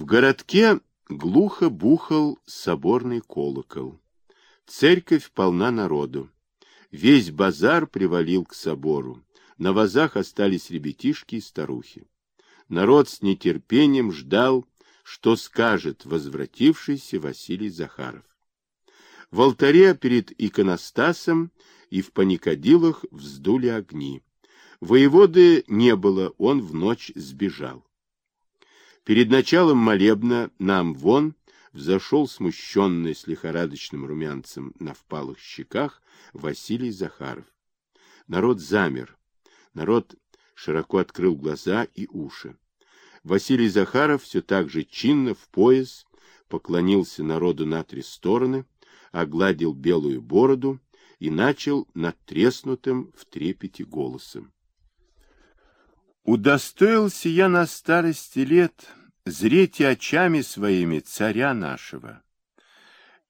В городке глухо бухал соборный колокол. Церковь полна народу. Весь базар привалил к собору. На вазах остались ребятишки и старухи. Народ с нетерпением ждал, что скажет возвратившийся Василий Захаров. В алтаре перед иконостасом и в паникадилах вздули огни. Воеводы не было, он в ночь сбежал. Перед началом молебна нам вон взошел смущенный с лихорадочным румянцем на впалых щеках Василий Захаров. Народ замер. Народ широко открыл глаза и уши. Василий Захаров все так же чинно в пояс поклонился народу на три стороны, огладил белую бороду и начал надтреснутым в трепете голосом. Удостоился я на старости лет зреть очами своими царя нашего.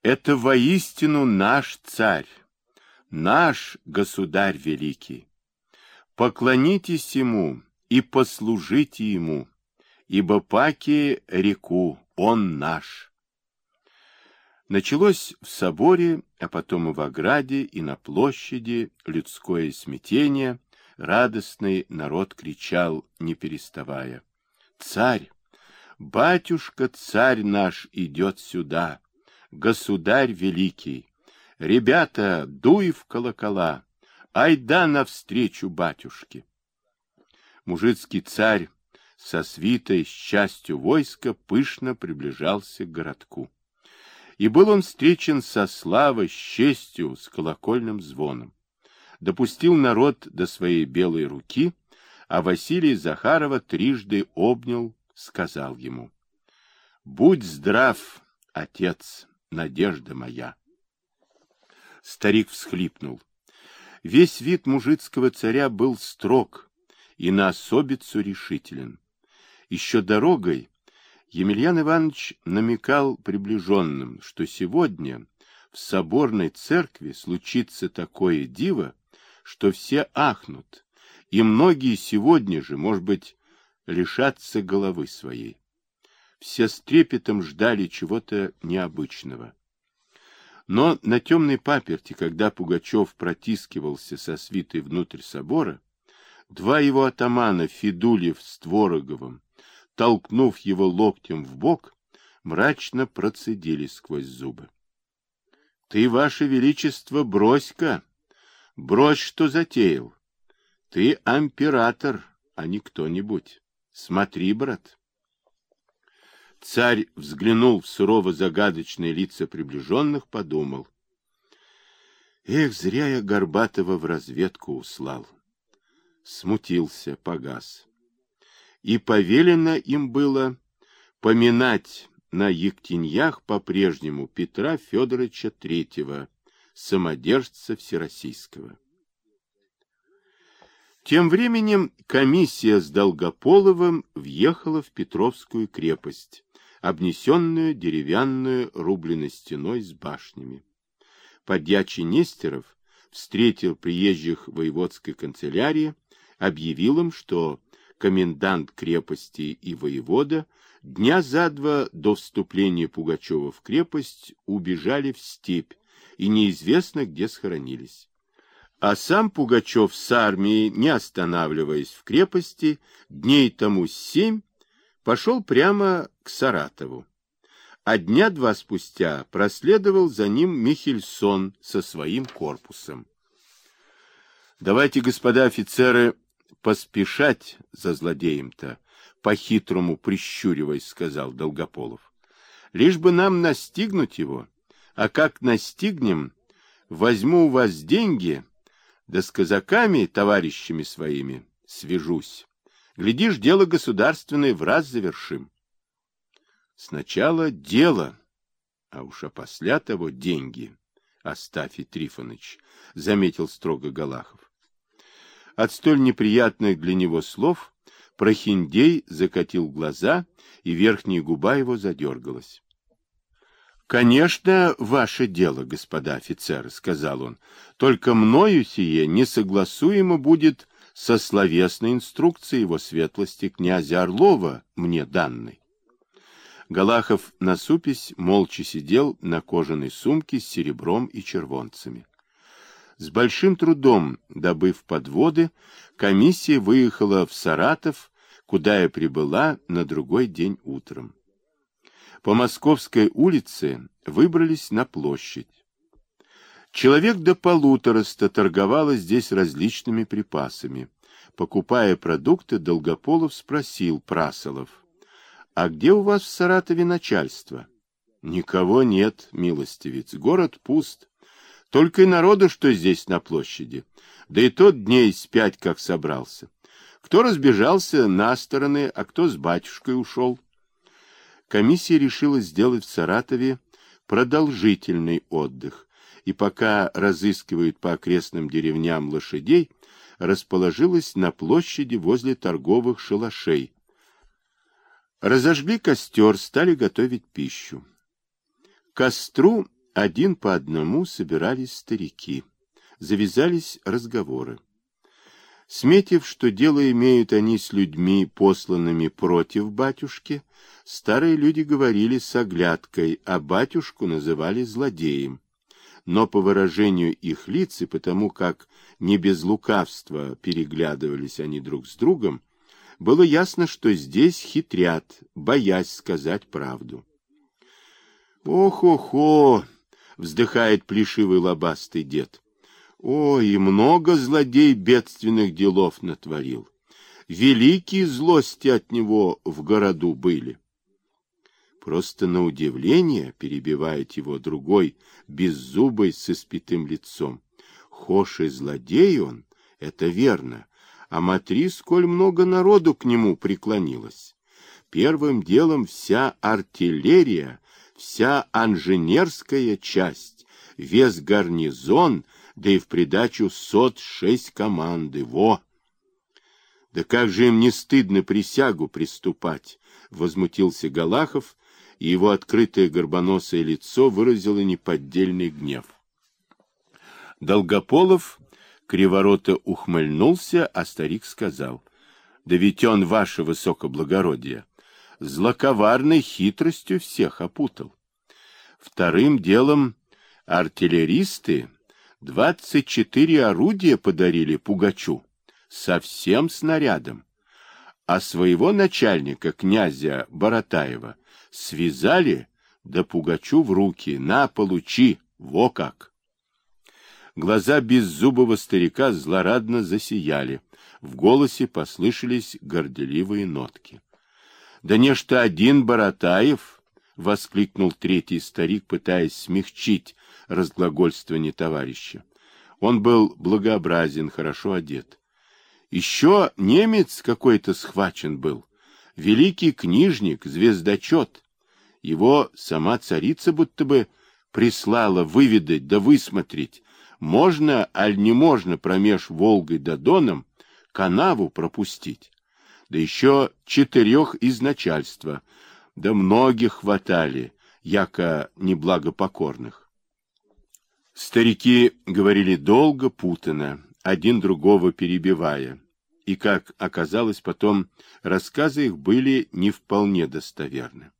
Это воистину наш царь, наш государь великий. Поклонитесь ему и послужите ему, ибо паки реку, он наш. Началось в соборе, а потом и в ограде, и на площади людское смятение, радостный народ кричал, не переставая. «Царь! Батюшка, царь наш, идет сюда! Государь великий! Ребята, дуй в колокола! Айда навстречу батюшке!» Мужицкий царь со свитой, с частью войска, пышно приближался к городку. И был он встречен со славой, с честью, с колокольным звоном допустил народ до своей белой руки, а Василий Захарова трижды обнял, сказал ему, «Будь здрав, отец, надежда моя!» Старик всхлипнул. Весь вид мужицкого царя был строг и на особицу решителен. Еще дорогой Емельян Иванович намекал приближенным, что сегодня в соборной церкви случится такое диво, что все ахнут, и многие сегодня же, может быть, лишатся головы своей. Все с трепетом ждали чего-то необычного. Но на темной паперти, когда Пугачев протискивался со свитой внутрь собора, два его атамана, Федулев с Твороговым, толкнув его локтем в бок, мрачно процедили сквозь зубы. — Ты, ваше величество, брось-ка! Брось, что затеял. Ты император, а не кто-нибудь. Смотри, брат. Царь взглянул в сурово-загадочные лица приближенных, подумал. Эх, зря я Горбатова в разведку услал. Смутился, погас. И повелено им было поминать на Ектеньях по-прежнему Петра Федоровича Третьего, самодержца Всероссийского. Тем временем комиссия с Долгополовым въехала в Петровскую крепость, обнесенную деревянную рубленой стеной с башнями. Подьячий Нестеров встретил приезжих воеводской канцелярии, объявил им, что комендант крепости и воевода дня за два до вступления Пугачева в крепость убежали в степь, и неизвестно, где схоронились. А сам Пугачев с армией, не останавливаясь в крепости, дней тому семь, пошел прямо к Саратову. А дня два спустя проследовал за ним Михельсон со своим корпусом. Давайте, господа офицеры, поспешать за злодеем-то, по-хитрому прищуриваясь, сказал Долгополов. Лишь бы нам настигнуть его, а как настигнем, возьму у вас деньги, да с казаками, товарищами своими, свяжусь. Глядишь, дело государственное в раз завершим. Сначала дело, а уж опосля того деньги, Астафий Трифонович, — заметил строго Галахов. От столь неприятных для него слов Прохиндей закатил глаза, и верхняя губа его задергалась. Конечно, ваше дело, господа офицеры, сказал он. Только мною сие несогласуемо будет со словесной инструкцией его светлости князя Орлова мне данной. Галахов, насупясь, молча сидел на кожаной сумке с серебром и червонцами. С большим трудом, добыв подводы, комиссия выехала в Саратов, куда и прибыла на другой день утром. По Московской улице выбрались на площадь. Человек до полутораста торговало здесь различными припасами. Покупая продукты, Долгополов спросил Прасолов, «А где у вас в Саратове начальство?» «Никого нет, милостивец, город пуст. Только и народу, что здесь на площади. Да и тот дней с пять как собрался. Кто разбежался на стороны, а кто с батюшкой ушел». Комиссия решила сделать в Саратове продолжительный отдых, и пока разыскивают по окрестным деревням лошадей, расположилась на площади возле торговых шалашей. Разожгли костер, стали готовить пищу. К костру один по одному собирались старики. Завязались разговоры. Сметив, что дело имеют они с людьми, посланными против батюшки, старые люди говорили с оглядкой, а батюшку называли злодеем но по выражению их лиц и потому, как не без лукавства переглядывались они друг с другом, было ясно, что здесь хитрят, боясь сказать правду. «Ох-охо!» — вздыхает плешивый лобастый дед. «Ой, и много злодей бедственных делов натворил. Великие злости от него в городу были». Просто на удивление перебивает его другой, беззубый, с испитым лицом. Хош злодей он, это верно, а матри, сколь много народу к нему преклонилось. Первым делом вся артиллерия, вся инженерская часть, весь гарнизон, да и в придачу сот шесть команды. Во! Да как же им не стыдно присягу приступать? Возмутился Галахов, и его открытое горбоносое лицо выразило неподдельный гнев. Долгополов криворото ухмыльнулся, а старик сказал, «Да ведь он, ваше высокоблагородие, злоковарной хитростью всех опутал. Вторым делом артиллеристы двадцать четыре орудия подарили Пугачу, со всем снарядом, а своего начальника, князя Боротаева, связали, да Пугачу в руки, на, получи, во как! Глаза беззубого старика злорадно засияли, в голосе послышались горделивые нотки. — Да нечто один Боротаев! — воскликнул третий старик, пытаясь смягчить разглагольствование товарища. Он был благообразен, хорошо одет. Еще немец какой-то схвачен был, великий книжник, звездочет. Его сама царица будто бы прислала выведать да высмотреть, можно, аль не можно промеж Волгой да Доном канаву пропустить. Да еще четырех из начальства, да многих хватали, яко неблагопокорных. Старики говорили долго, путано, один другого перебивая, и, как оказалось потом, рассказы их были не вполне достоверны.